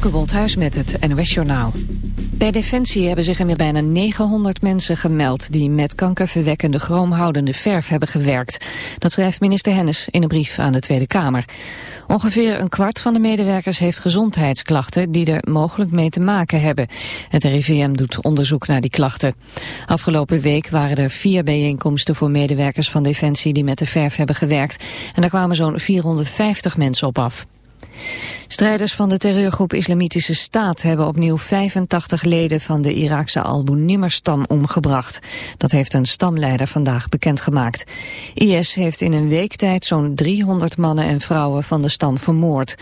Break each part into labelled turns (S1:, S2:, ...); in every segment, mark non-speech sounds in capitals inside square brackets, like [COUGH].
S1: Femke met het NOS Journaal. Bij Defensie hebben zich inmiddels bijna 900 mensen gemeld... die met kankerverwekkende chroomhoudende verf hebben gewerkt. Dat schrijft minister Hennis in een brief aan de Tweede Kamer. Ongeveer een kwart van de medewerkers heeft gezondheidsklachten... die er mogelijk mee te maken hebben. Het RIVM doet onderzoek naar die klachten. Afgelopen week waren er vier bijeenkomsten voor medewerkers van Defensie... die met de verf hebben gewerkt. En daar kwamen zo'n 450 mensen op af. Strijders van de terreurgroep Islamitische Staat hebben opnieuw 85 leden van de Iraakse Al-Bunimmer-stam omgebracht. Dat heeft een stamleider vandaag bekendgemaakt. IS heeft in een week tijd zo'n 300 mannen en vrouwen van de stam vermoord.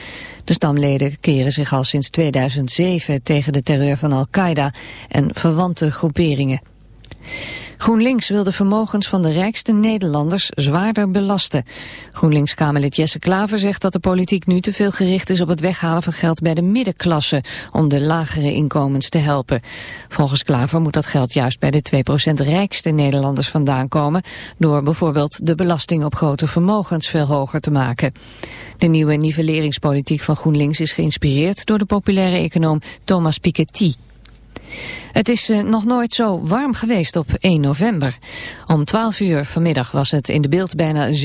S1: De stamleden keren zich al sinds 2007 tegen de terreur van Al-Qaeda en verwante groeperingen. GroenLinks wil de vermogens van de rijkste Nederlanders zwaarder belasten. GroenLinks-Kamerlid Jesse Klaver zegt dat de politiek nu te veel gericht is op het weghalen van geld bij de middenklasse om de lagere inkomens te helpen. Volgens Klaver moet dat geld juist bij de 2% rijkste Nederlanders vandaan komen door bijvoorbeeld de belasting op grote vermogens veel hoger te maken. De nieuwe nivelleringspolitiek van GroenLinks is geïnspireerd door de populaire econoom Thomas Piketty. Het is uh, nog nooit zo warm geweest op 1 november. Om 12 uur vanmiddag was het in de beeld bijna 17,4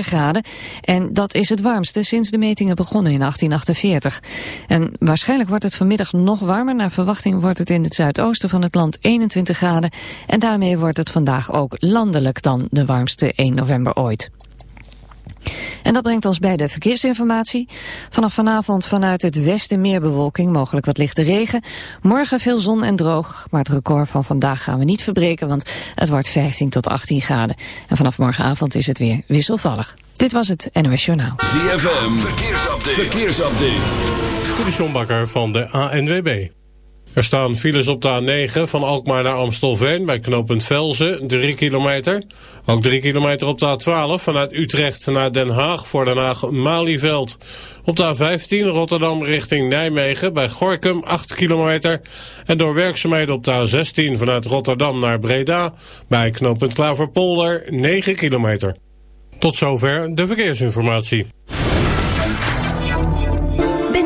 S1: graden. En dat is het warmste sinds de metingen begonnen in 1848. En waarschijnlijk wordt het vanmiddag nog warmer. Naar verwachting wordt het in het zuidoosten van het land 21 graden. En daarmee wordt het vandaag ook landelijk dan de warmste 1 november ooit. En dat brengt ons bij de verkeersinformatie. Vanaf vanavond vanuit het westen meer bewolking, mogelijk wat lichte regen. Morgen veel zon en droog, maar het record van vandaag gaan we niet verbreken, want het wordt 15 tot 18 graden. En vanaf morgenavond is het weer wisselvallig. Dit was het NOS Journaal.
S2: ZFM, verkeersupdate. verkeersupdate.
S3: De van de ANWB. Er staan files op de A9 van Alkmaar naar Amstelveen bij knooppunt Velzen, 3 kilometer. Ook 3 kilometer op de A12 vanuit Utrecht naar Den Haag voor Den Haag-Malieveld. Op de A15 Rotterdam richting Nijmegen bij Gorkum 8 kilometer. En door werkzaamheden op de A16 vanuit Rotterdam naar Breda bij knooppunt Klaverpolder 9 kilometer. Tot zover de verkeersinformatie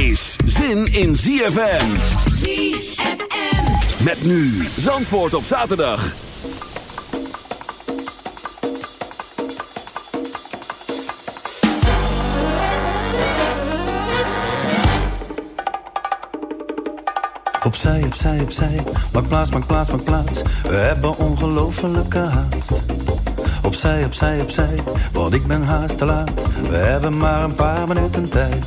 S2: Is zin in ZFM.
S4: ZFM.
S2: Met nu Zandvoort op zaterdag.
S5: Opzij, opzij, opzij. Maak plaats, maak plaats, maak plaats. We hebben ongelofelijke haast. Opzij, opzij, opzij. Want ik ben haast te laat. We hebben maar een paar minuten tijd.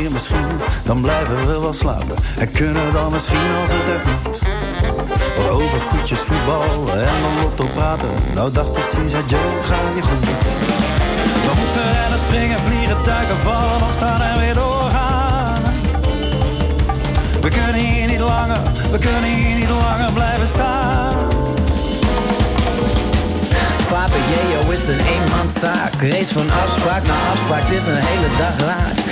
S5: misschien, dan blijven we wel slapen. En kunnen dan misschien als het echt moet. Over koetjes, voetbal en dan lotto praten. Nou dacht ik, ziens, adieu, het gaat je goed. We moeten rennen, springen, vliegen, duiken, vallen, opstaan en weer doorgaan. We kunnen hier niet langer, we kunnen hier niet langer blijven staan.
S6: Fabio is een eenmanszaak. Race van afspraak naar afspraak, het is een hele dag raak.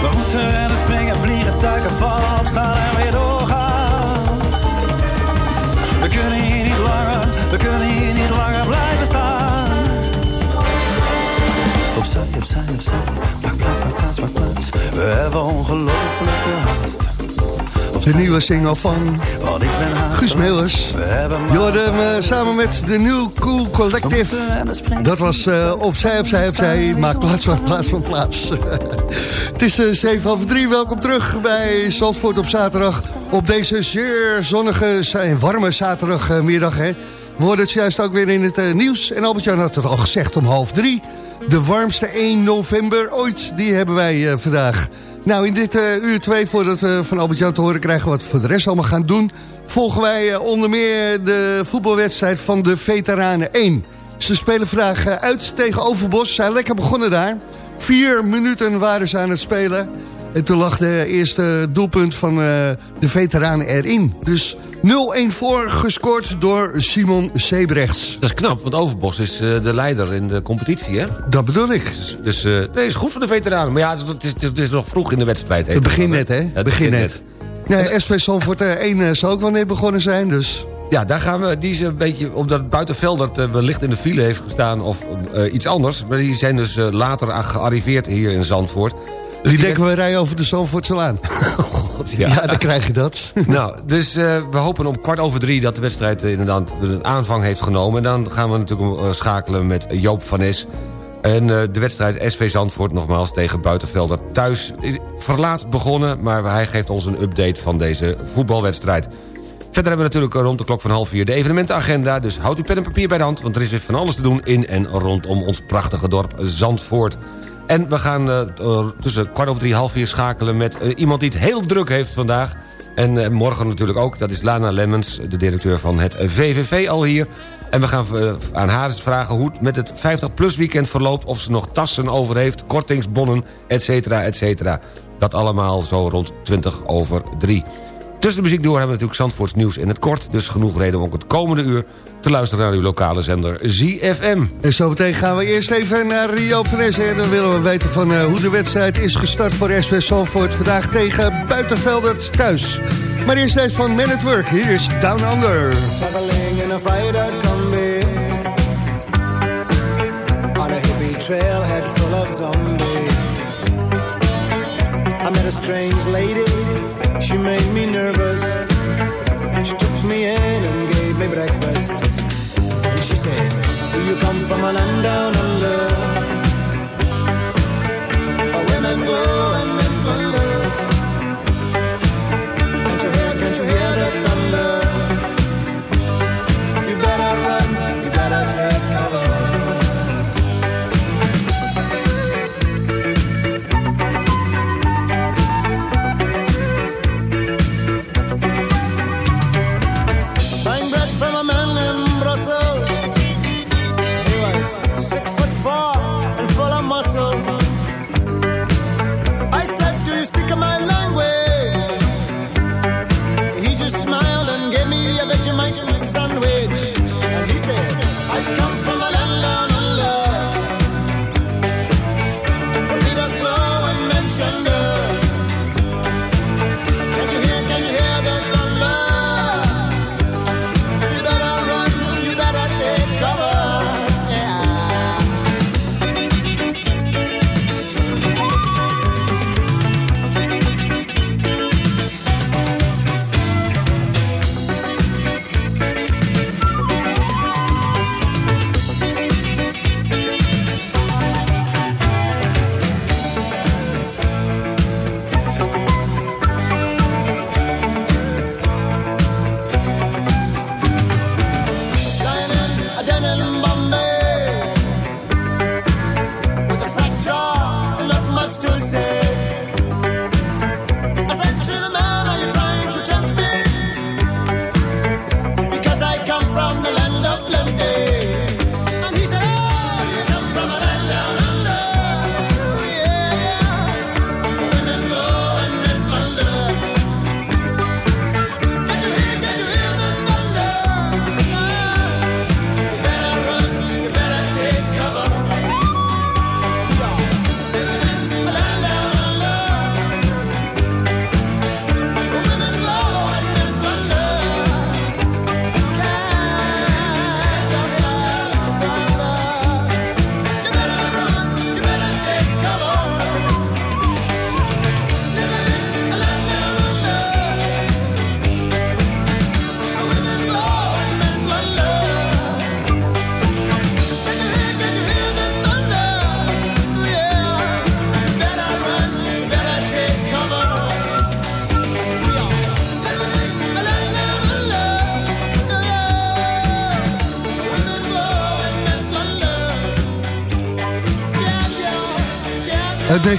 S5: We moeten rennen, springen, vliegen, duiken, vallen, opstaan en weer doorgaan. We kunnen hier niet langer, we kunnen hier niet langer blijven staan. Opzij, opzij, opzij, maak plaats, maak plaats, maak plaats. We hebben ongelofelijke haast.
S7: De nieuwe single van Guus Meeuwers. Hem eh, samen met de New Cool Collective. Dat was eh, opzij, opzij, opzij. Maak plaats van plaats van plaats. [LAUGHS] het is uh, 7 over 3. Welkom terug bij Zandvoort op zaterdag. Op deze zeer zonnige en warme zaterdagmiddag. Hè. We hoorden het juist ook weer in het uh, nieuws. En Albert-Jan had het al gezegd om half drie. De warmste 1 november ooit, die hebben wij uh, vandaag. Nou, in dit uh, uur 2, voordat we van Albert-Jan te horen krijgen... wat we voor de rest allemaal gaan doen... volgen wij uh, onder meer de voetbalwedstrijd van de Veteranen 1. Ze spelen vandaag uh, uit tegen Overbos. Ze zijn lekker begonnen daar. Vier minuten waren ze aan het spelen. En toen lag de eerste doelpunt van de Veteranen erin. Dus 0-1 voor, gescoord door Simon Sebrechts.
S8: Dat is knap, want Overbos is uh, de leider in de competitie, hè?
S7: Dat bedoel ik.
S8: Dus, dus uh, nee, is goed voor de veteranen. Maar ja, het is, het is nog vroeg in de wedstrijd.
S7: Het begint net, hè? Het begint begin net. net. Nee, SV Zandvoort 1 zou ook wel net begonnen zijn, dus...
S8: Ja, daar gaan we. Die is een beetje, omdat het buitenveld dat uh, wellicht in de file heeft gestaan of uh, iets anders. Maar die zijn dus later gearriveerd hier in Zandvoort.
S7: Dus die, denken we rijden over de Zandvoortselaan.
S8: Oh [LAUGHS] God, ja.
S7: ja, dan krijg je dat. [LAUGHS]
S8: nou, dus uh, we hopen om kwart over drie dat de wedstrijd uh, inderdaad een aanvang heeft genomen. En dan gaan we natuurlijk uh, schakelen met Joop van Es. En de wedstrijd SV Zandvoort nogmaals tegen Buitenvelder thuis. Verlaat begonnen, maar hij geeft ons een update van deze voetbalwedstrijd. Verder hebben we natuurlijk rond de klok van half vier de evenementenagenda. Dus houd uw pen en papier bij de hand, want er is weer van alles te doen... in en rondom ons prachtige dorp Zandvoort. En we gaan uh, tussen kwart over drie, half vier schakelen... met uh, iemand die het heel druk heeft vandaag. En morgen natuurlijk ook, dat is Lana Lemmens... de directeur van het VVV al hier. En we gaan aan haar vragen hoe het met het 50-plus weekend verloopt... of ze nog tassen over heeft, kortingsbonnen, et cetera, et cetera. Dat allemaal zo rond 20 over 3. Tussen de muziek door hebben we natuurlijk Zandvoorts nieuws in het kort. Dus genoeg reden om ook het komende uur te luisteren naar uw lokale zender ZFM.
S7: En zo meteen gaan we eerst even naar Rio Vanesse. En dan willen we weten van uh, hoe de wedstrijd is gestart voor SV Zandvoort. Vandaag tegen Buitenveldert thuis. Maar eerst deze van Man at Work. Hier is Down Under.
S9: Traveling in a combi On a hippie trailhead full of zombies. I met a strange lady, she made me nervous. She took me in and gave me breakfast. And she said, Do you come from a land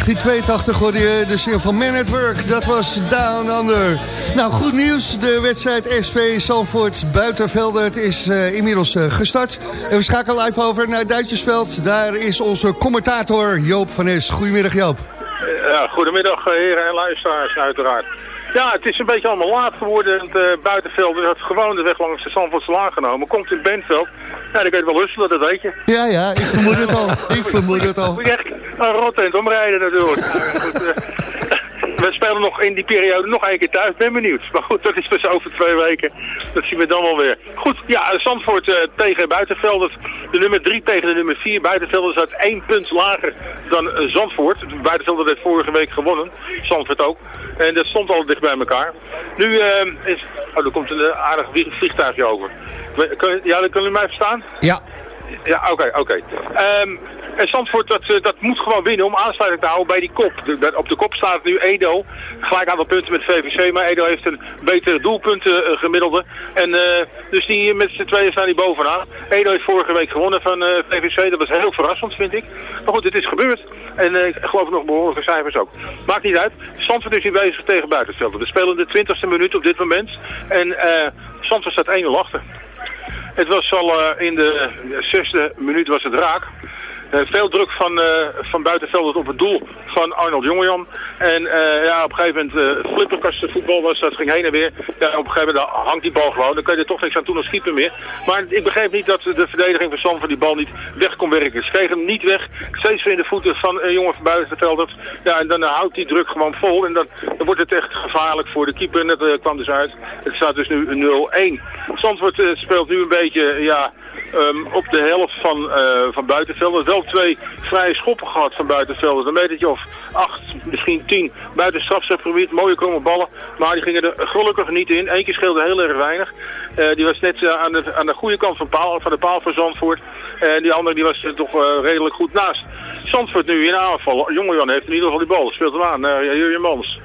S7: 1982 hoorde je de single van Man at Work. Dat was Down Under. Nou, goed nieuws. De wedstrijd SV Zandvoort Buitenveldert is eh, inmiddels eh, gestart. En we schakelen live over naar Duitsersveld. Daar is onze commentator Joop van Es. Goedemiddag Joop.
S10: Ja, goedemiddag heren en luisteraars uiteraard. Ja, het is een beetje allemaal laat geworden. Het uh, buitenveld had gewoon de weg langs de Zandvoortslaan genomen. Komt in Bentveld. Ja, dan kun je wel lusten, dat weet je.
S7: Ja, ja, ik vermoed het al. Ik vermoed het al.
S10: Moet je echt een rottent omrijden natuurlijk. [LAUGHS] Nou, goed, we spelen nog in die periode nog één keer thuis. Ben benieuwd. Maar goed, dat is dus over twee weken. Dat zien we dan wel weer. Goed, ja, Zandvoort uh, tegen Buitenvelders. De nummer 3 tegen de nummer 4. Buitenvelders staat één punt lager dan uh, Zandvoort. Buitenvelders heeft vorige week gewonnen. Zandvoort ook. En dat stond al dicht bij elkaar. Nu uh, is... Oh, er komt een aardig vliegtuigje over. Ja, dan kunnen jullie mij verstaan?
S7: Ja.
S10: Ja, oké, okay, oké. Okay. Um, en Zandvoort, dat, dat moet gewoon winnen om aansluiting te houden bij die kop. Op de kop staat nu Edo. Gelijk aantal punten met VVC, maar Edo heeft een betere doelpunten uh, gemiddelde. En uh, dus die met z'n tweeën staan die bovenaan. Edo heeft vorige week gewonnen van uh, VVC. Dat was heel verrassend, vind ik. Maar goed, het is gebeurd. En ik geloof nog behoorlijke cijfers ook. Maakt niet uit. Zandvoort is nu bezig tegen buitenvelden. We spelen de twintigste minuut op dit moment. En Zandvoort staat 1-0 achter. Het was al uh, in de zesde minuut was het raak. Uh, veel druk van, uh, van buitenveld op het doel van Arnold Jongejan. En ja, op een gegeven moment uh, flipperkastenvoetbal was dat, ging heen en weer. Ja, op een gegeven moment hangt die bal gewoon. Dan kun je er toch niks aan doen als keeper meer. Maar ik begreep niet dat de verdediging van Stam van die bal niet weg kon werken. Ze kregen hem niet weg. Steeds weer in de voeten van een jongen van buitenveld. Ja, en dan houdt die druk gewoon vol. En dan, dan wordt het echt gevaarlijk voor de keeper. En dat kwam dus uit. Het staat dus nu 0-1. Zandvoort speelt nu een beetje beetje ja, ehm, op de helft van, eh van buitenvelden. Wel twee vrije schoppen gehad van buitenvelden. Een metertje of acht, misschien tien buiten strafschopgebied. Mooie komen ballen, maar die gingen er gelukkig niet in. Eén keer scheelde heel erg weinig. Eh, die was net eh, aan, de, aan de goede kant van, paal, van de paal van Zandvoort. En die andere die was er toch redelijk goed naast. Zandvoort nu in aanval. Jonge Jan heeft in ieder geval die bal. Speelt hem aan. Uh, Jurjen Mans.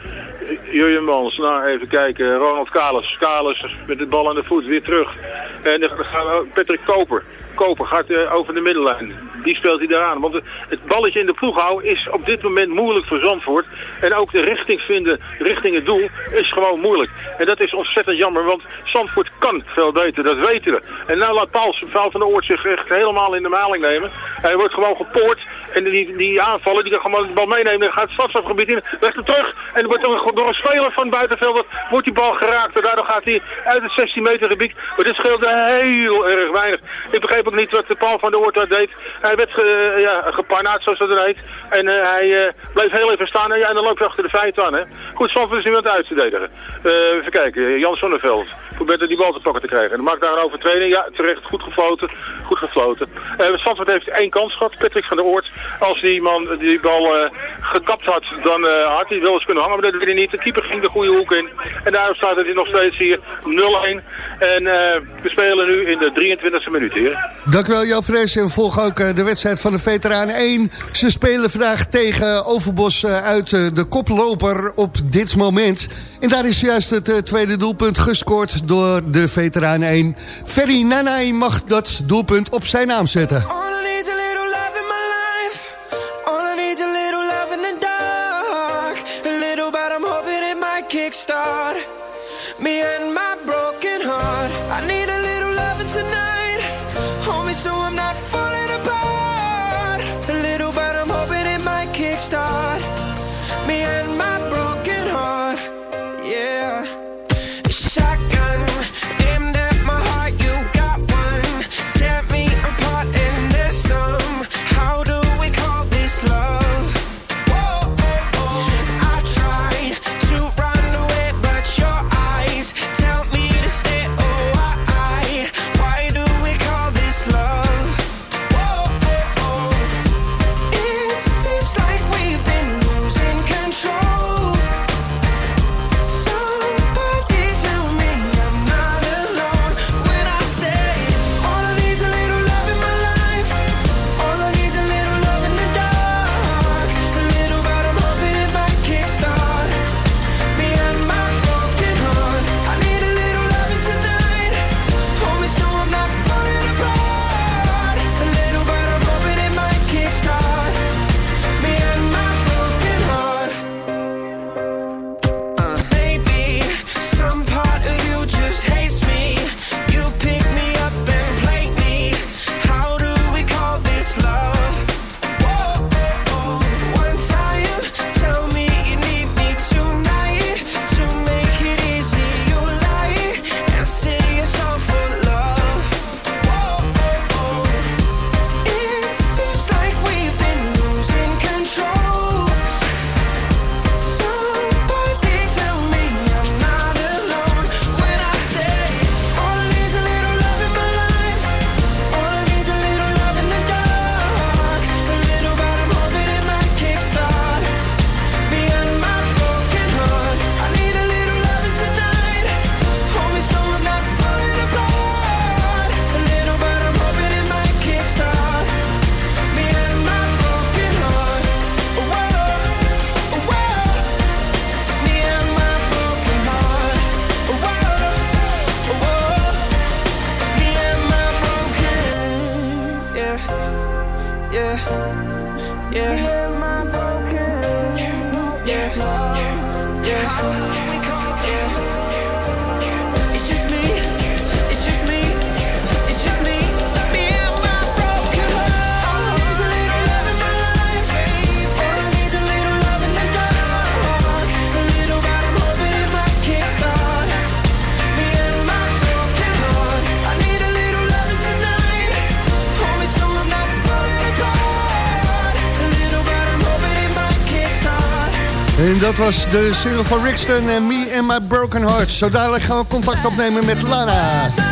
S10: Jurjen Mans. Nou, even kijken. Ronald Kalis. Kalis met de bal aan de voet. Weer terug. En dan gaat Patrick Koper. Koper gaat eh, over de middenlijn. Die speelt hij daaraan. Want het balletje in de ploeg houden is op dit moment moeilijk voor Zandvoort. En ook de richting vinden richting het doel is gewoon moeilijk. En dat is ontzettend jammer, want Zandvoort kan veel beter, dat weten we. En nou laat Paul, van der Oort zich echt helemaal in de maling nemen. Hij wordt gewoon gepoord en die, die aanvallen, die kan gewoon de bal meenemen. en gaat het stadsafgebied in, legt hem terug. En dan wordt door, door een speler van buitenveld wordt die bal geraakt. En daardoor gaat hij uit het 16 meter gebied. Maar dit scheelde heel erg weinig. Ik begreep ook niet wat Paul van der Oort daar deed. Hij werd ge, ja, geparnaat, zoals dat heet. En eh, hij eh, bleef heel even staan en, ja, en dan loopt hij achter de feiten aan. Hè. Goed, Zandvoort is nu aan het uitverdedigen. Eh, even kijken, Jan Sonneveld. Probeert er die bal te pakken te krijgen. En dan maakt daar een overtreding. Ja, terecht, goed gefloten. Goed gefloten. Zandvoort heeft één kans gehad. Patrick van der Oort. Als die man die bal gekapt had, dan had hij wel eens kunnen hangen. Maar dat deed hij niet. De keeper ging de goede hoek in. En daarom staat het nog steeds hier 0-1. En we spelen nu in de 23e minuut, hier.
S7: Dankjewel Jan Fres en volg ook uh, de wedstrijd van de Veteranen 1. Ze spelen vandaag tegen Overbos uh, uit uh, de koploper op dit moment. En daar is juist het tweede doelpunt gescoord door de Veteranen 1. Ferry Nanai mag dat doelpunt op zijn naam zetten.
S11: Me and my
S7: dat was de single van Rixton en Me and My Broken Heart. Zo dadelijk gaan we contact opnemen met Lana.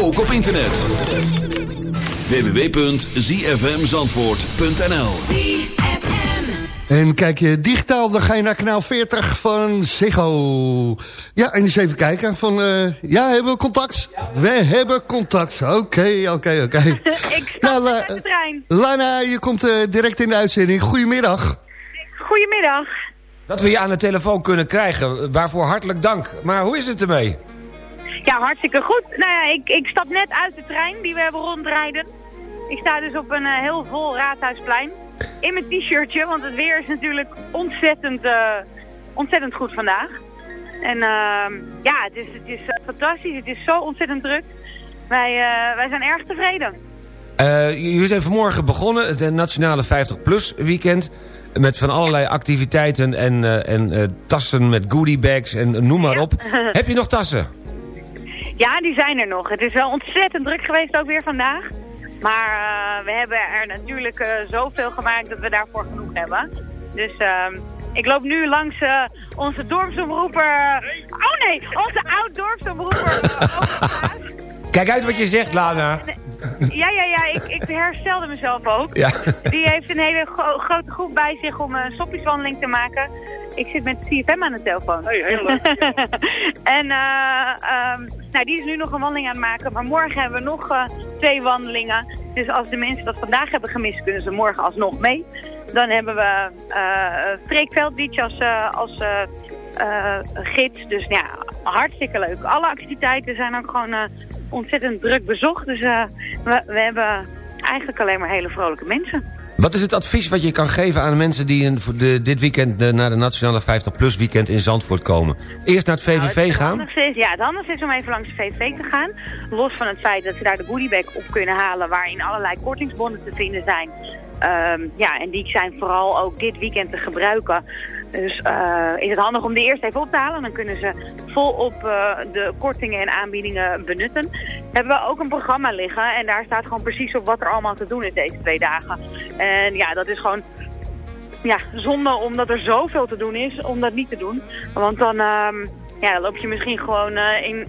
S2: Ook op internet. www.zfmzandvoort.nl
S7: En kijk je digitaal, dan ga je naar kanaal 40 van Ziggo. Ja, en eens even kijken. Van, eh, ja, hebben we contact? We hebben contact. Oké, oké, oké. [LAUGHS]
S12: Ik
S7: Nou,
S12: sta
S7: La-
S12: de trein.
S7: Lana, je komt eh, direct in de uitzending. Goedemiddag.
S12: Goedemiddag.
S8: Dat we je aan de telefoon kunnen krijgen, waarvoor hartelijk dank. Maar hoe is het ermee?
S12: Ja, hartstikke goed. Nou ja, ik, ik stap net uit de trein die we hebben rondrijden. Ik sta dus op een eh, heel vol raadhuisplein. In mijn t-shirtje, want het weer is natuurlijk ontzettend, eh, ontzettend goed vandaag. En ehm, ja, het is, het is eh, fantastisch. Het is zo ontzettend druk. Wij, wij zijn erg tevreden.
S8: Jullie zijn vanmorgen begonnen, het Nationale 50PLUS weekend... met van allerlei activiteiten en, en tassen met goodiebags en noem maar op. [LAUGHS] Heb je nog tassen?
S12: Ja, die zijn er nog. Het is wel ontzettend druk geweest ook weer vandaag. Maar eh, we hebben er natuurlijk eh, zoveel gemaakt dat we daarvoor genoeg hebben. Dus ehm, ik loop nu langs eh, onze dorpsomroeper... Oh nee, onze oud-dorpsomroeper.
S8: Kijk uit wat je zegt, Lana.
S12: ja, ja, ja, ik, ik herstelde mezelf ook.
S8: Ja.
S12: Die heeft een hele gro- grote groep bij zich om een soppieswandeling te maken. Ik zit met CFM aan de telefoon.
S10: Hey, heel leuk. [LAUGHS]
S12: en eh, ehm, nou, die is nu nog een wandeling aan het maken. Maar morgen hebben we nog eh, twee wandelingen. Dus als de mensen dat vandaag hebben gemist, kunnen ze morgen alsnog mee. Dan hebben we uh, Freek Veldbeach als, als gids. Dus ja, hartstikke leuk. Alle activiteiten zijn ook gewoon ontzettend druk bezocht. Dus we, we hebben eigenlijk alleen maar hele vrolijke mensen.
S8: Wat is het advies wat je kan geven aan mensen die in, de, dit weekend naar de Nationale 50PLUS weekend in Zandvoort komen? Eerst naar het
S12: Nou,
S8: VVV
S12: het
S8: gaan?
S12: is, ja, het handigste is om even langs de VVV te gaan. Los van het feit dat ze daar de goodiebag op kunnen halen... waarin allerlei kortingsbonnen te vinden zijn. Ehm, ja, en die zijn vooral ook dit weekend te gebruiken. Dus eh, is het handig om die eerst even op te halen. Dan kunnen ze volop eh de kortingen en aanbiedingen benutten. Hebben we ook een programma liggen. En daar staat gewoon precies op wat er allemaal te doen is deze twee dagen. En ja, dat is gewoon ja, zonde omdat er zoveel te doen is om dat niet te doen. Want dan, ehm, ja, dan loop je misschien gewoon, eh, in,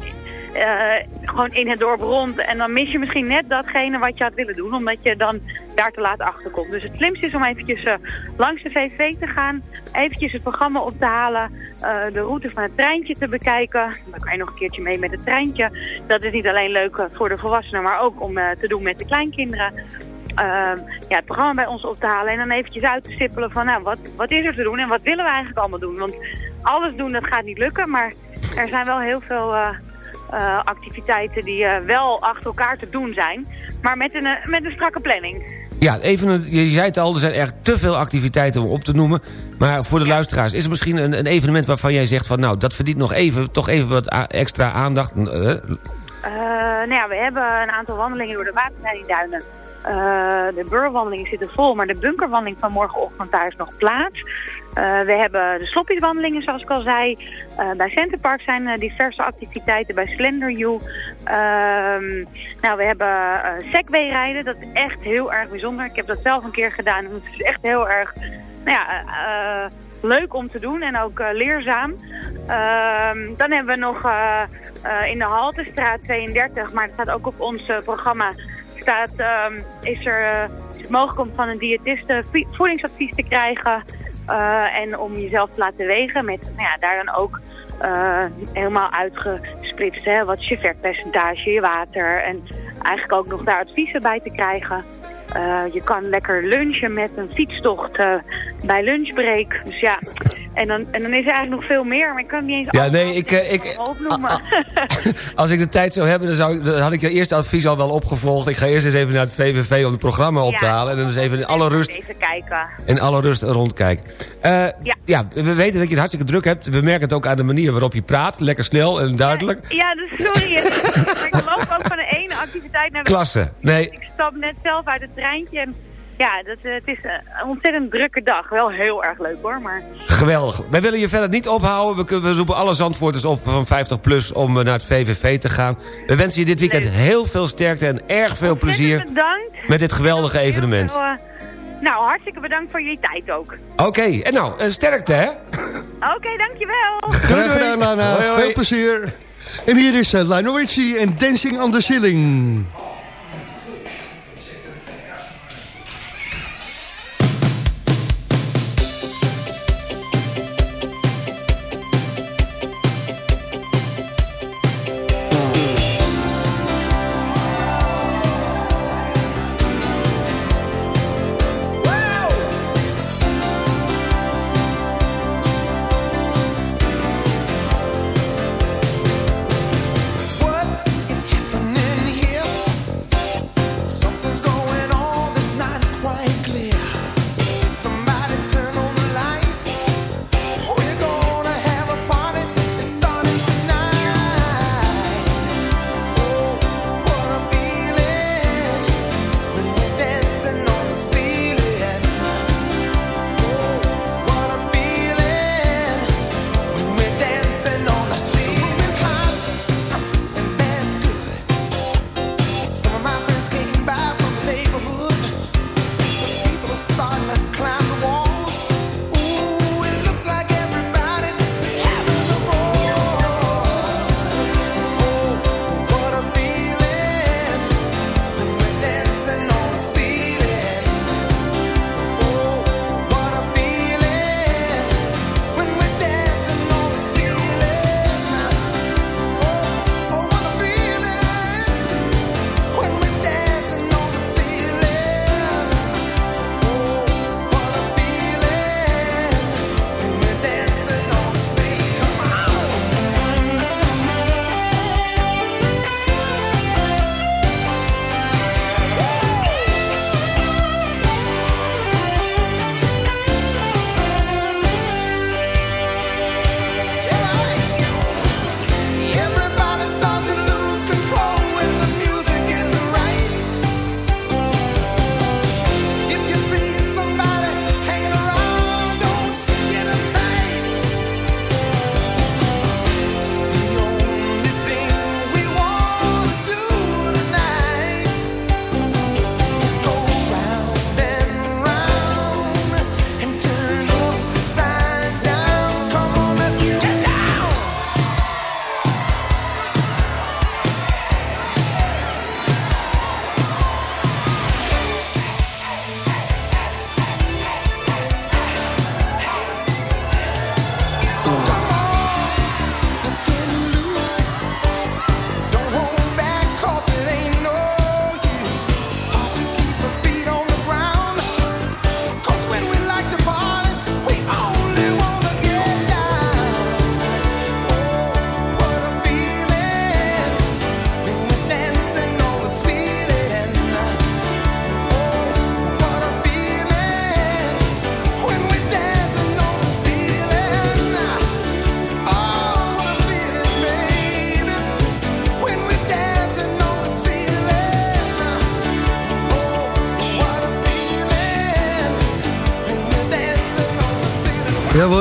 S12: eh, gewoon in het dorp rond. En dan mis je misschien net datgene wat je had willen doen. Omdat je dan daar te laat achter komt. Dus het slimste is om eventjes eh, langs de VV te gaan. Eventjes het programma op te halen. de route van het treintje te bekijken. Dan kan je nog een keertje mee met het treintje. Dat is niet alleen leuk voor de volwassenen, maar ook om te doen met de kleinkinderen ja, het programma bij ons op te halen en dan eventjes uit te stippelen van nou, wat, wat is er te doen en wat willen we eigenlijk allemaal doen. Want alles doen, dat gaat niet lukken, maar er zijn wel heel veel eh, eh, activiteiten die eh, wel achter elkaar te doen zijn, maar met een, met een strakke planning.
S8: Ja, even een, je zei het al, er zijn echt te veel activiteiten om op te noemen. Maar voor de luisteraars, is er misschien een, een evenement waarvan jij zegt... van nou, dat verdient nog even, toch even wat extra aandacht? Eh,
S12: nou ja, we hebben een aantal wandelingen door de waterleidingduinen. Eh de burwandelingen zitten vol, maar de bunkerwandeling van morgenochtend, daar is nog plaats. Eh, we hebben de sloppieswandelingen, zoals ik al zei. Eh, bij Centerpark zijn diverse activiteiten, bij Slender U. Ehm, nou, we hebben uh, Segway rijden, dat is echt heel erg bijzonder. Ik heb dat zelf een keer gedaan en het is echt heel erg nou ja, leuk om te doen en ook leerzaam. Ehm, dan hebben we nog in de Haltestraat 32, maar dat staat ook op ons programma, staat, ehm, is er eh, mogelijk om van een diëtiste vo- voedingsadvies te krijgen eh, en om jezelf te laten wegen met nou ja, daar dan ook eh, helemaal uitgesplitst. Hè? Wat is je vetpercentage, je water en eigenlijk ook nog daar adviezen bij te krijgen. Eh, je kan lekker lunchen met een fietstocht eh, bij lunchbreak. Dus ja, en dan, en dan is er eigenlijk nog veel meer, maar ik kan het niet eens
S8: Ja, nee, ik, eh, ik,
S12: opnoemen. [LAUGHS]
S8: als ik de tijd zou hebben, dan, zou, ik- dan had ik je eerste advies al wel opgevolgd. Ik ga eerst eens even naar het VVV om het programma op te
S12: Ja.
S8: halen. En dan eens even in alle rust,
S12: Even kijken.
S8: in alle rust rondkijken. Ja. we weten dat je het hartstikke druk hebt. We merken het ook aan de manier waarop je praat. Lekker snel en duidelijk.
S12: Ja, dus sorry. maar [LAUGHS] ik loop ook van de ene activiteit naar de
S8: Klasse. Nee,
S12: Ik stap net zelf uit het treintje en ja, dat, eh, het is een ontzettend drukke dag. Wel heel erg leuk hoor, maar
S8: geweldig. Wij willen je verder niet ophouden. We, kunnen- we roepen alle Zandvoorters op van 50 plus om eh, naar het VVV te gaan. We wensen je dit weekend heel veel sterkte en erg veel plezier
S12: bedankt.
S8: met dit geweldige evenement.
S12: Eh, nou, hartstikke bedankt voor je tijd ook.
S8: Oké, en nou, eh, sterkte hè?
S12: Oké, dankjewel.
S7: Graag gedaan, Lana.
S8: Hoi, hoi.
S7: Veel plezier. En hier is uh, Lionel Richie en Dancing on the Ceiling.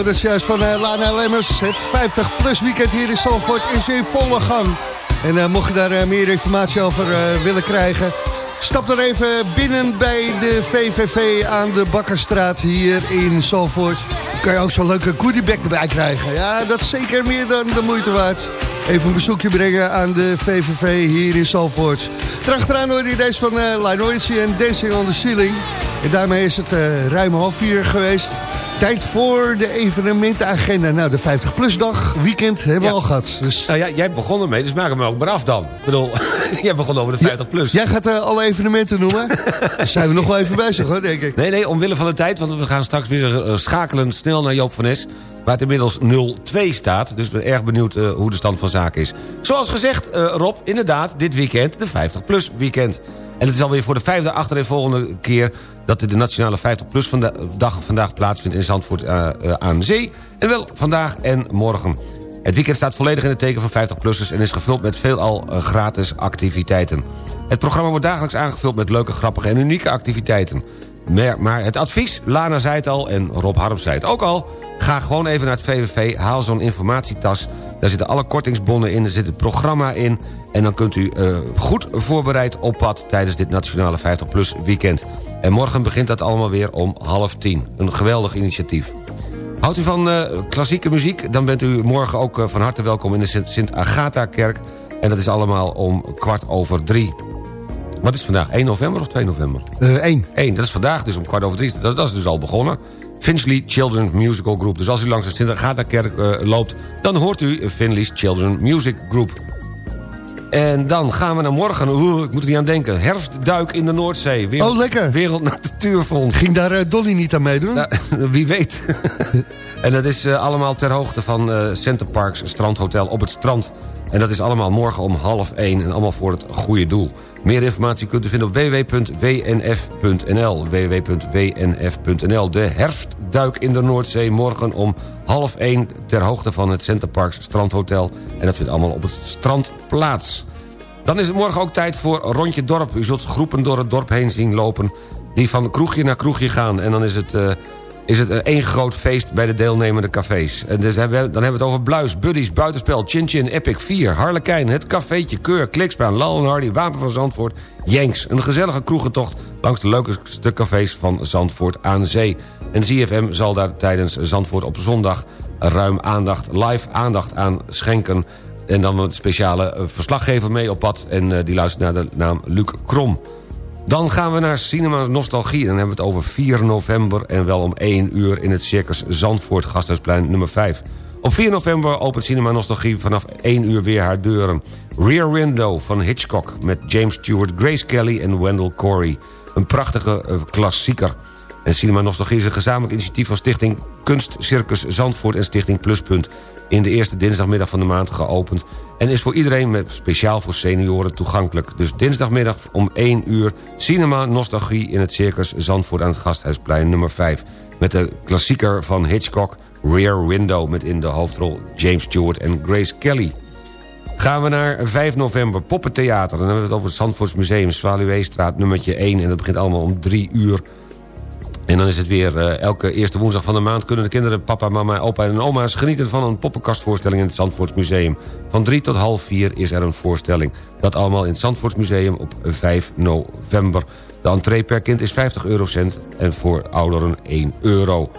S7: Hoorden het juist van eh, Lana Lemmers. Het 50-plus weekend hier in Zandvoort is in volle gang. En eh, mocht je daar eh, meer informatie over willen krijgen... stap dan even binnen bij de VVV aan de Bakkerstraat hier in Zandvoort. Kan je ook zo'n leuke goodiebag erbij krijgen. Ja, dat is zeker meer dan de moeite waard. Even een bezoekje brengen aan de VVV hier in Zandvoort. Daarachteraan hoorde je deze van uh, Lionel en Dancing on the Ceiling. En daarmee is het ruim half vier geweest. Tijd voor de evenementenagenda. Nou, de 50-plus dag, weekend, hebben we al gehad. Dus...
S8: Nou ja, jij begon ermee, dus maak hem ook maar af dan. Ik bedoel, [LAUGHS] jij begon over de 50 plus.
S7: Jij gaat eh, alle evenementen noemen. [LAUGHS] Daar zijn we nog wel even bezig hoor, denk ik.
S8: Nee, nee, omwille van de tijd, want we gaan straks weer eh, schakelen snel naar Joop van Nes. Waar het inmiddels 0-2 staat. Dus ik ben erg benieuwd eh, hoe de stand van zaken is. Zoals gezegd, Rob, inderdaad, dit weekend de 50-plus weekend. En het is alweer voor de vijfde achtereenvolgende keer... dat de nationale 50-plus dag vandaag plaatsvindt in Zandvoort eh, aan zee. En wel vandaag en morgen. Het weekend staat volledig in het teken van 50-plussers... en is gevuld met veelal eh, gratis activiteiten. Het programma wordt dagelijks aangevuld met leuke, grappige en unieke activiteiten. Maar, maar het advies, Lana zei het al en Rob Harm zei het ook al... ga gewoon even naar het VVV, haal zo'n informatietas... daar zitten alle kortingsbonnen in, er zit het programma in... en dan kunt u eh, goed voorbereid op pad tijdens dit Nationale 50PLUS weekend. En morgen begint dat allemaal weer om half tien. Een geweldig initiatief. Houdt u van eh, klassieke muziek? Dan bent u morgen ook eh, van harte welkom in de Sint- Sint-Agatha-kerk. En dat is allemaal om kwart over drie. Wat is vandaag? 1 november of 2 november?
S7: Eh 1.
S8: 1, dat is vandaag, dus om kwart over drie. Dat, dat is dus al begonnen. Finchley Children's Musical Group. Dus als u langs de Sint-Agatha-kerk eh, loopt... dan hoort u Finley's Children's Music Group. En dan gaan we naar morgen. Oeh, ik moet er niet aan denken. Herfstduik in de Noordzee. Wereld,
S7: Oh, lekker.
S8: Wereld Natuurfonds.
S7: Ging daar eh, Dolly niet aan meedoen?
S8: Nou, [LAUGHS] wie weet. [LAUGHS] en dat is eh, allemaal ter hoogte van eh Center Parks Strandhotel op het strand. En dat is allemaal morgen om half één en allemaal voor het goede doel. Meer informatie kunt u vinden op www.wnf.nl. www.wnf.nl. De herfstduik in de Noordzee morgen om half één... ter hoogte van het Center Parks Strandhotel. En dat vindt allemaal op het strand plaats. Dan is het morgen ook tijd voor Rondje Dorp. U zult groepen door het dorp heen zien lopen... die van kroegje naar kroegje gaan. En dan is het... eh, is het één groot feest bij de deelnemende cafés. En dus hebben dan hebben we het over Bluis, Buddies, Buitenspel, Chin Chin, Epic 4, Harlekijn, Het Cafeetje, Keur, Klikspaan, Lal Hardy, Wapen van Zandvoort, Jenks. Een gezellige kroegentocht langs de leukste cafés van Zandvoort aan zee. En ZFM zal daar tijdens Zandvoort op zondag ruim aandacht, live aandacht aan schenken. En dan een speciale eh, verslaggever mee op pad. En eh, die luistert naar de naam Luc Krom. Dan gaan we naar Cinema Nostalgie. Dan hebben we het over 4 november en wel om 1 uur... in het Circus Zandvoort, Gasthuisplein nummer 5. Op 4 november opent Cinema Nostalgie vanaf 1 uur weer haar deuren. Rear Window van Hitchcock met James Stewart, Grace Kelly en Wendell Corey. Een prachtige eh, klassieker. En Cinema Nostalgie is een gezamenlijk initiatief van Stichting Kunst Circus Zandvoort en Stichting Pluspunt. In de eerste dinsdagmiddag van de maand geopend. En is voor iedereen met speciaal voor senioren toegankelijk. Dus dinsdagmiddag om 1 uur Cinema Nostalgie in het Circus Zandvoort aan het Gasthuisplein nummer 5. Met de klassieker van Hitchcock Rear Window met in de hoofdrol James Stewart en Grace Kelly. Gaan we naar 5 november, Poppentheater. Dan hebben we het over het Zandvoorts Museum, Zwaluweestraat nummertje 1. En dat begint allemaal om 3 uur. En dan is het weer eh, elke eerste woensdag van de maand... kunnen de kinderen, papa, mama, opa en oma's... genieten van een poppenkastvoorstelling in het Zandvoorts Museum. Van 3 tot half 4 is er een voorstelling. Dat allemaal in het Zandvoorts Museum op 5 november. De entree per kind is 50 eurocent en voor ouderen 1 euro.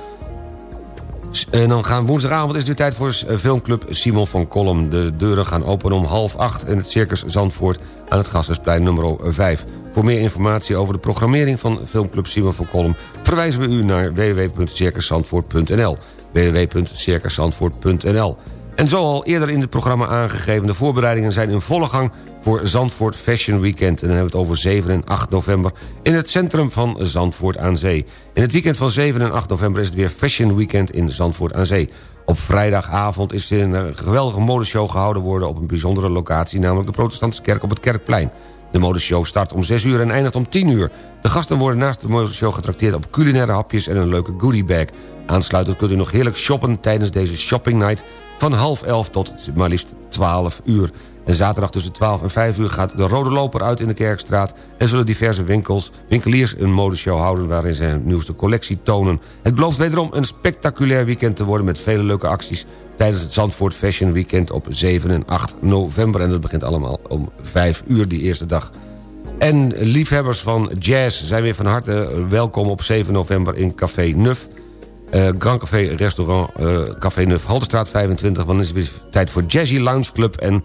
S8: En dan gaan woensdagavond is het weer tijd voor eh, filmclub Simon van Kolm. De deuren gaan open om half acht in het Circus Zandvoort... aan het Gassersplein nummer 5. Voor meer informatie over de programmering van filmclub Simon van Kolm... verwijzen we u naar www.circuszandvoort.nl www.circuszandvoort.nl En zoal eerder in het programma aangegeven... de voorbereidingen zijn in volle gang voor Zandvoort Fashion Weekend. En dan hebben we het over 7 en 8 november... in het centrum van Zandvoort aan Zee. In het weekend van 7 en 8 november is het weer Fashion Weekend in Zandvoort aan Zee. Op vrijdagavond is er een geweldige modeshow gehouden worden... op een bijzondere locatie, namelijk de Protestantse Kerk op het Kerkplein. De modeshow start om 6 uur en eindigt om 10 uur. De gasten worden naast de modeshow getrakteerd op culinaire hapjes en een leuke goodiebag. Aansluitend kunt u nog heerlijk shoppen tijdens deze shopping night van half 11 tot maar liefst 12 uur. En zaterdag tussen 12 en 5 uur gaat de Rode Loper uit in de Kerkstraat... en zullen diverse winkels, winkeliers een modeshow houden... waarin ze hun nieuwste collectie tonen. Het belooft wederom een spectaculair weekend te worden... met vele leuke acties tijdens het Zandvoort Fashion Weekend op 7 en 8 november. En dat begint allemaal om 5 uur die eerste dag. En liefhebbers van jazz zijn weer van harte welkom op 7 november in Café Nuf... Eh, Grand Café Restaurant eh, Café Nuf Halterstraat 25... want dan is het weer tijd voor Jazzy Lounge Club en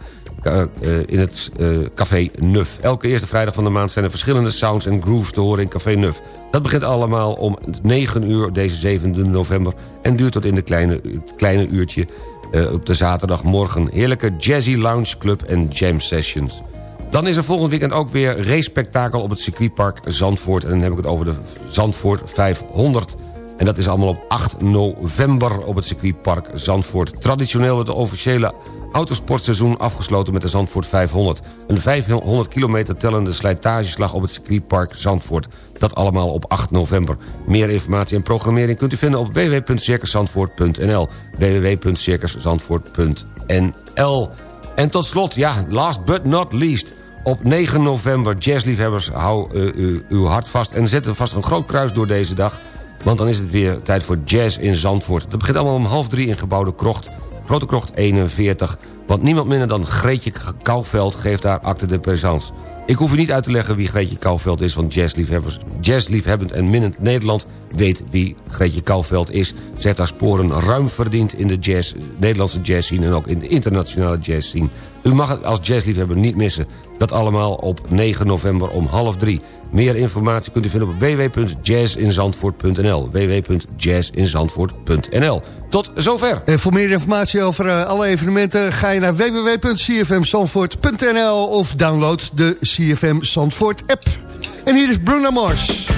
S8: in het eh, Café Nuf. Elke eerste vrijdag van de maand zijn er verschillende sounds en grooves te horen in Café Nuf. Dat begint allemaal om 9 uur deze 7 november... en duurt tot in de kleine, het kleine uurtje eh, op de zaterdagmorgen. Heerlijke Jazzy Lounge Club en Jam Sessions. Dan is er volgend weekend ook weer race-spektakel op het circuitpark Zandvoort. En dan heb ik het over de Zandvoort 500... En dat is allemaal op 8 november op het circuitpark Zandvoort. Traditioneel wordt het officiële autosportseizoen afgesloten met de Zandvoort 500. Een 500 kilometer tellende slijtageslag op het circuitpark Zandvoort. Dat allemaal op 8 november. Meer informatie en programmering kunt u vinden op www.circuszandvoort.nl www.circuszandvoort.nl En tot slot, ja, last but not least... Op 9 november, jazzliefhebbers, hou uh, uh, uw hart vast... en zet vast een groot kruis door deze dag... Want dan is het weer tijd voor jazz in Zandvoort. Dat begint allemaal om half drie in gebouwde krocht. Grote krocht 41. Want niemand minder dan Greetje Kouwveld geeft daar acte de présence. Ik hoef u niet uit te leggen wie Greetje Kouwveld is... want jazzliefhebbers, jazzliefhebbend en minnend Nederland weet wie Greetje Kouwveld is. Ze heeft haar sporen ruim verdiend in de jazz, Nederlandse jazz scene... en ook in de internationale jazz scene. U mag het als jazzliefhebber niet missen. Dat allemaal op 9 november om half drie. Meer informatie kunt u vinden op www.jazzinzandvoort.nl www.jazzinzandvoort.nl Tot zover.
S7: En voor meer informatie over uh, alle evenementen... ga je naar www.cfmzandvoort.nl of download de CFM Zandvoort app. En hier is Bruno Mars.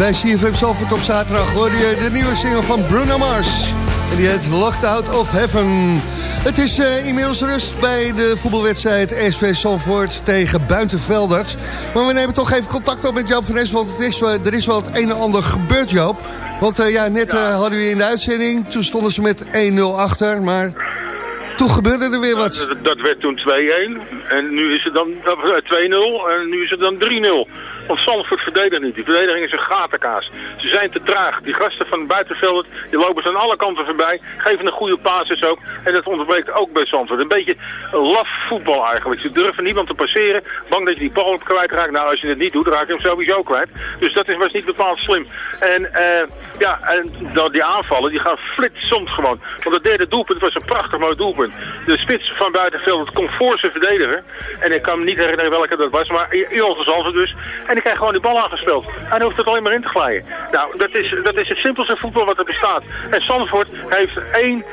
S13: Bij CFM Zalvoort op zaterdag hoorde je de nieuwe single van Bruno Mars. En die heet Locked Out of Heaven. Het is eh, inmiddels rust bij de voetbalwedstrijd SV Zalvoort tegen Buitenveldert. Maar we nemen toch even contact op met Joop van Es, want het is, er is wel het een en ander gebeurd, Joop. Want eh, ja, net eh, hadden we in de uitzending, toen stonden ze met 1-0 achter, maar toen gebeurde er weer wat.
S10: Dat, dat werd toen 2-1. En nu is het dan eh, 2-0. En nu is het dan 3-0. Want Zandvoort verdedigt niet. Die verdediging is een gatenkaas. Ze zijn te traag. Die gasten van buitenveld, die lopen ze aan alle kanten voorbij. Geven een goede basis ook. En dat ontbreekt ook bij Zandvoort. Een beetje laf voetbal eigenlijk. Ze durven niemand te passeren. Bang dat je die bal op kwijtraakt. Nou, als je het niet doet, raak je hem sowieso kwijt. Dus dat is, was niet bepaald slim. En eh, ja, en die aanvallen, die gaan flitsend gewoon. Want het derde doelpunt was een prachtig mooi doelpunt. De spits van buitenveld kon voor zijn verdediger. En ik kan me niet herinneren welke dat was, maar Ilse Zandvoort dus. En die krijgt gewoon die bal aangespeeld. En hoeft het alleen maar in te glijden. Nou, dat is, dat is het simpelste voetbal wat er bestaat. En Zandvoort heeft één,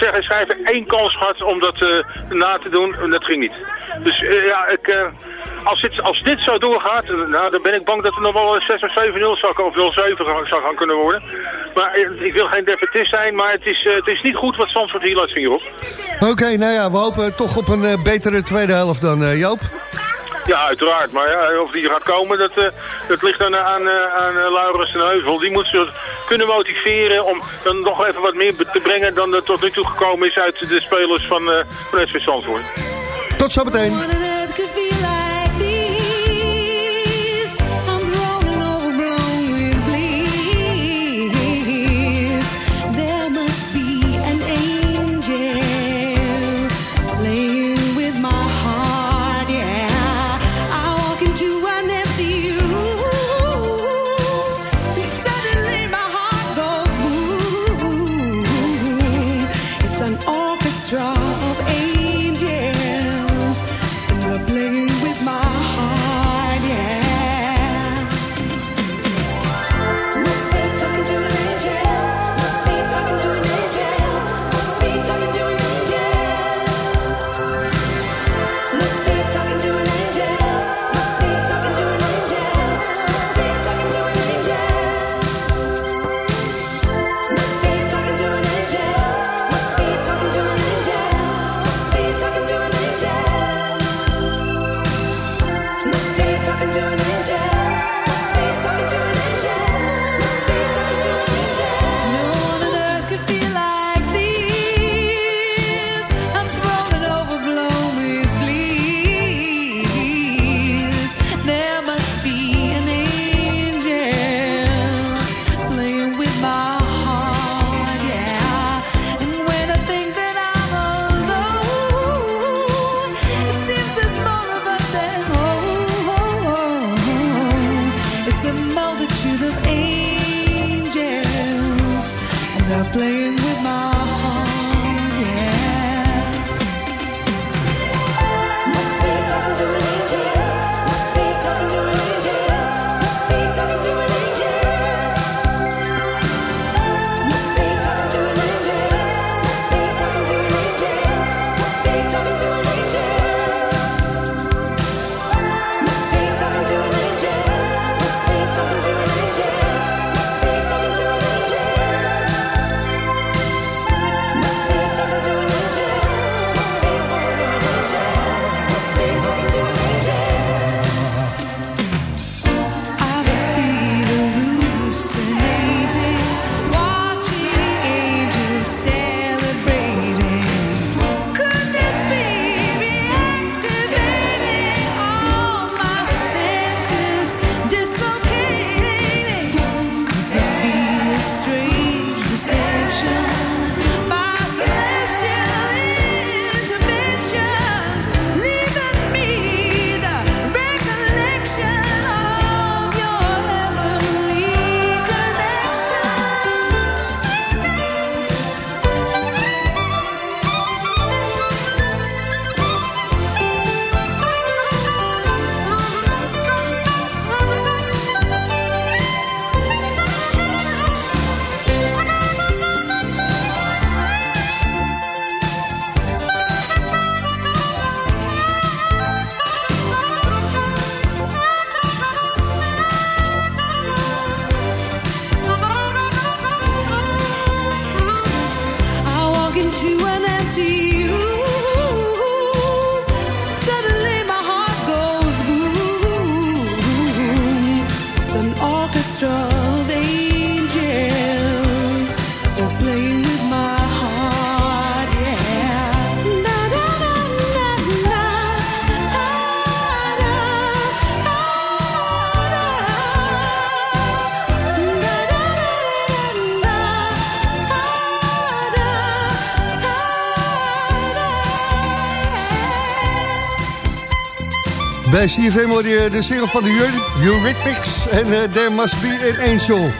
S10: zeg en schrijven, één kans gehad om dat eh, na te doen. En dat ging niet. Dus eh, ja, ik... eh, als dit, als dit zo doorgaat, nou, dan ben ik bang dat er nog wel een 6 of 7-0 zou, of 0-7 gaan- zou gaan kunnen worden. Maar ik wil geen defetist zijn, maar het is, het is niet goed wat Zandvoort hier laat zien, Rob.
S13: Oké, nou ja, we hopen toch op een betere tweede helft dan, Joop.
S10: Ja, uiteraard. Maar ja, of die gaat komen, dat, eh, dat ligt dan aan, eh, aan eh, Laurens en Heuvel. Die moet ze kunnen motiveren om dan nog even wat meer te brengen dan er tot nu toe gekomen is uit de spelers van, eh van SV Zandvoort.
S13: Tot zometeen.
S7: Bij CFM hoorde je de single van de Eur- Eurythmics en uh, There Must Be an Angel.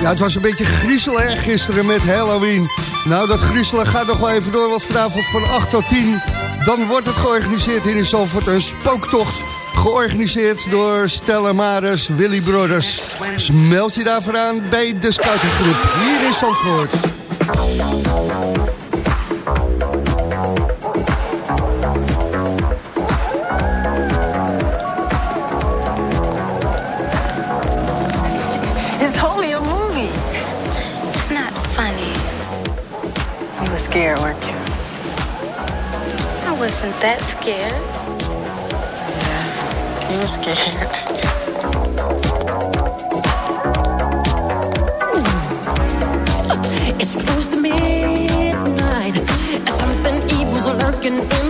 S7: Ja, het was een beetje griezelig gisteren met Halloween. Nou, dat griezelen gaat nog wel even door, want vanavond van 8 tot 10... dan wordt het georganiseerd hier in Zalvoort, een spooktocht... georganiseerd door Stella Maris, Willy Brothers. Dus meld je daarvoor aan bij de scoutinggroep hier in Zandvoort.
S14: Wasn't that scared. Yeah, you were scared.
S15: It's close to midnight. Something evil's lurking in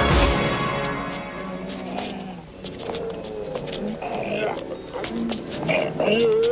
S7: Bye.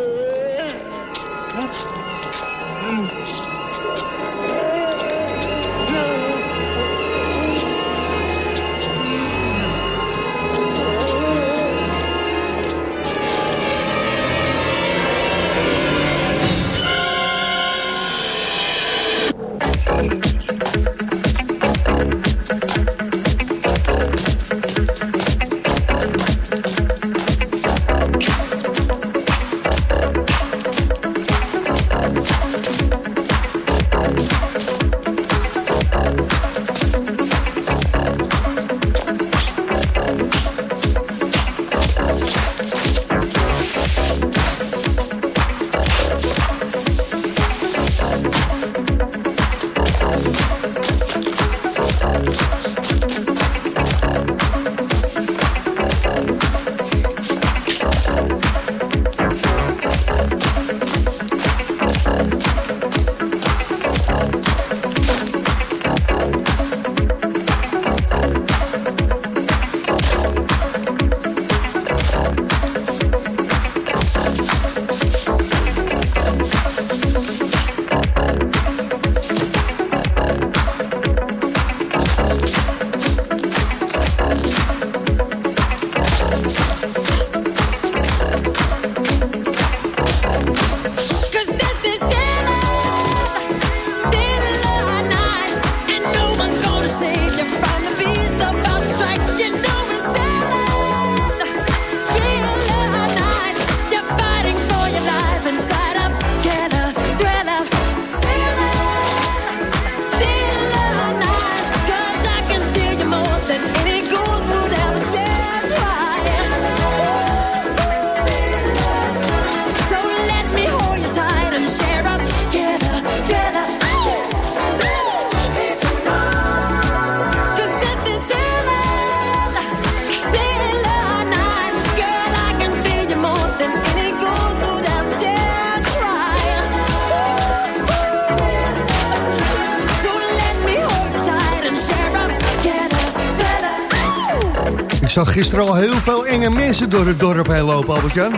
S7: Al heel veel enge mensen door het dorp heen lopen, Albert-Jan.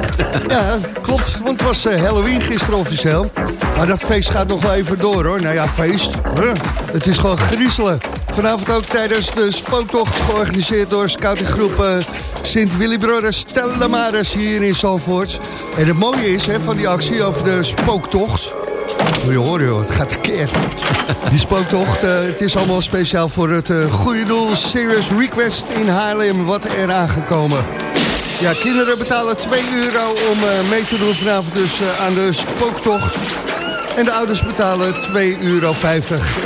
S7: Ja, klopt, want het was eh, Halloween gisteren officieel. Maar dat feest gaat nog wel even door, hoor. Nou ja, feest. Het is gewoon griezelen. Vanavond ook tijdens de spooktocht georganiseerd door scoutinggroep eh, Sint Willy Brothers Telemaris hier in Zalvoort. En het mooie is hè, van die actie over de spooktocht... Moet je horen, joh, het gaat tekeer. [LAUGHS] Die spooktocht, eh, het is allemaal speciaal voor het eh, goede doel Serious Request in Haarlem, wat er aangekomen. Ja, kinderen betalen 2 euro om eh, mee te doen vanavond dus aan de spooktocht. En de ouders betalen 2,50 euro.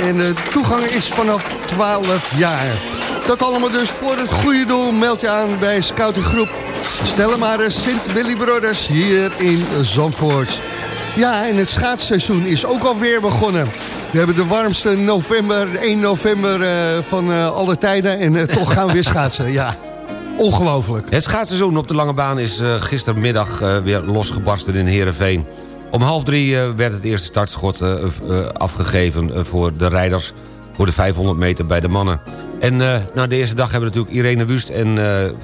S7: En de toegang is vanaf 12 jaar. Dat allemaal dus voor het goede doel. Meld je aan bij scoutinggroep Stellemare Sint Willy Brothers hier in Zandvoort. Ja, en het schaatsseizoen is ook alweer begonnen. We hebben de warmste november, 1 november eh, van eh, alle tijden. En eh, toch gaan we weer schaatsen, ja. Ongelooflijk.
S8: Het schaatsseizoen op de lange baan is gistermiddag weer losgebarsten in Heerenveen. Om half drie werd het eerste startschot afgegeven voor de rijders... voor de 500 meter bij de mannen. En na de eerste dag hebben natuurlijk Irene Wust en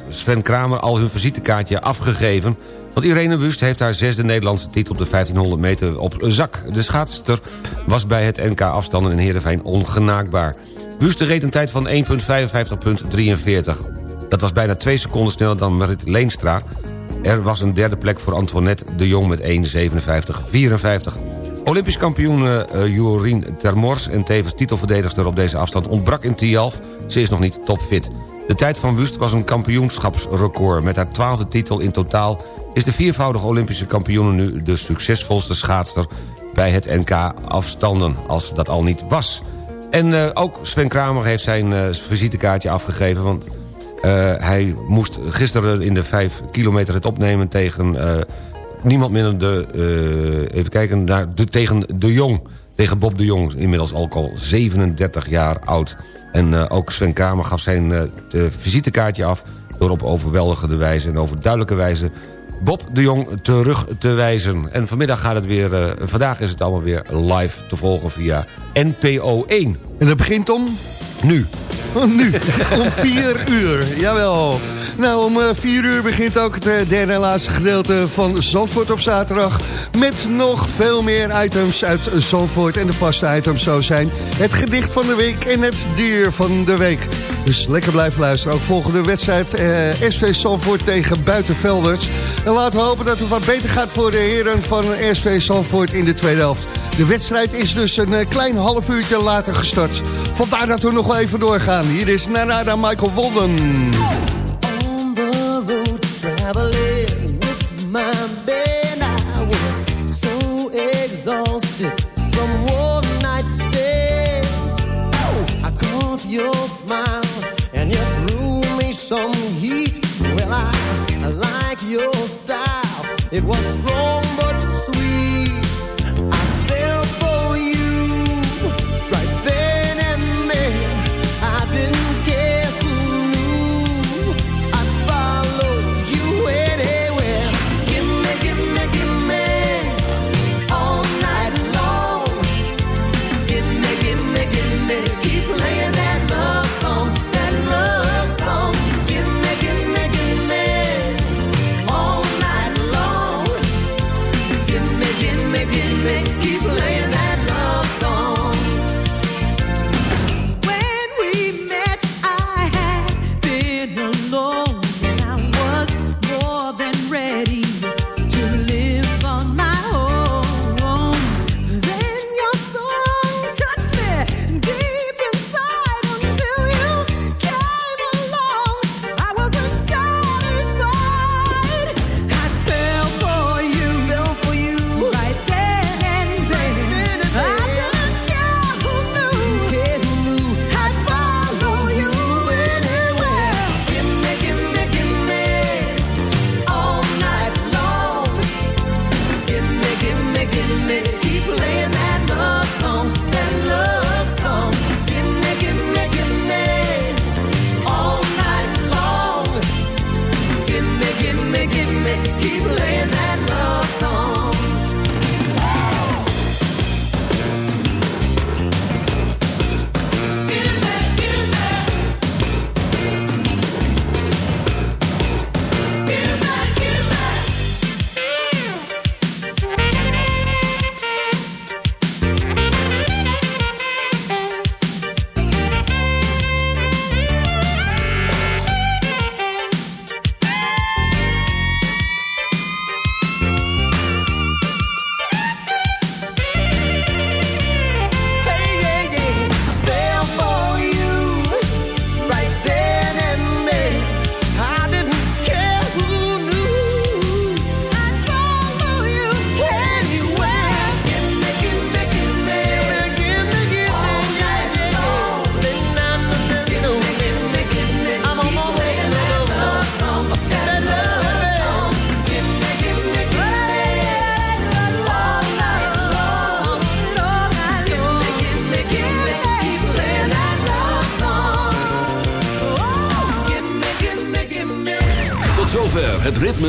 S8: Sven Kramer... al hun visitekaartje afgegeven... Want Irene Wust heeft haar zesde Nederlandse titel op de 1500 meter op zak. De schaatster was bij het NK afstanden in Heerenveen ongenaakbaar. Wust reed een tijd van 1.55.43. Dat was bijna twee seconden sneller dan Marit Leenstra. Er was een derde plek voor Antoinette de Jong met 1.57.54. Olympisch kampioen uh, Jorien Termors en tevens titelverdedigster op deze afstand ontbrak in Tialf. Ze is nog niet topfit. De tijd van Wust was een kampioenschapsrecord. Met haar twaalfde titel in totaal is de viervoudige Olympische kampioene nu de succesvolste schaatster bij het NK afstanden, als dat al niet was. En uh, ook Sven Kramer heeft zijn uh, visitekaartje afgegeven... want uh, hij moest gisteren in de 5 kilometer het opnemen tegen niemand minder de... Even kijken, naar de, tegen de Jong. Tegen Bob de Jong, inmiddels ook al 37 jaar oud. En ook Sven Kramer gaf zijn visitekaartje af... door op overweldigende wijze en over duidelijke wijze... Bob de Jong terug te wijzen. En vanmiddag gaat het weer... Uh, vandaag is het allemaal weer live te volgen via NPO 1.
S7: En dat begint om?
S8: Nu. [LAUGHS]
S7: nu, om 4 uur, jawel. Nou, om 4 uur begint ook het derde en laatste gedeelte van Zandvoort op zaterdag... met nog veel meer items uit Zandvoort. En de vaste items zo zijn het gedicht van de week en het dier van de week. Dus lekker blijven luisteren. Ook volgende wedstrijd eh, SV Zandvoort tegen Buitenvelders. En laten we hopen dat het wat beter gaat voor de heren van SV Zandvoort in de tweede helft. De wedstrijd is dus een uh, klein half uurtje later gestart. Vandaar dat we nog wel even doorgaan. Hier is Narada Michael Walden.
S11: On the road with my band, I was so exhausted from one night's stays. I caught your smile and you threw me some heat. Well, I like your style. It was strong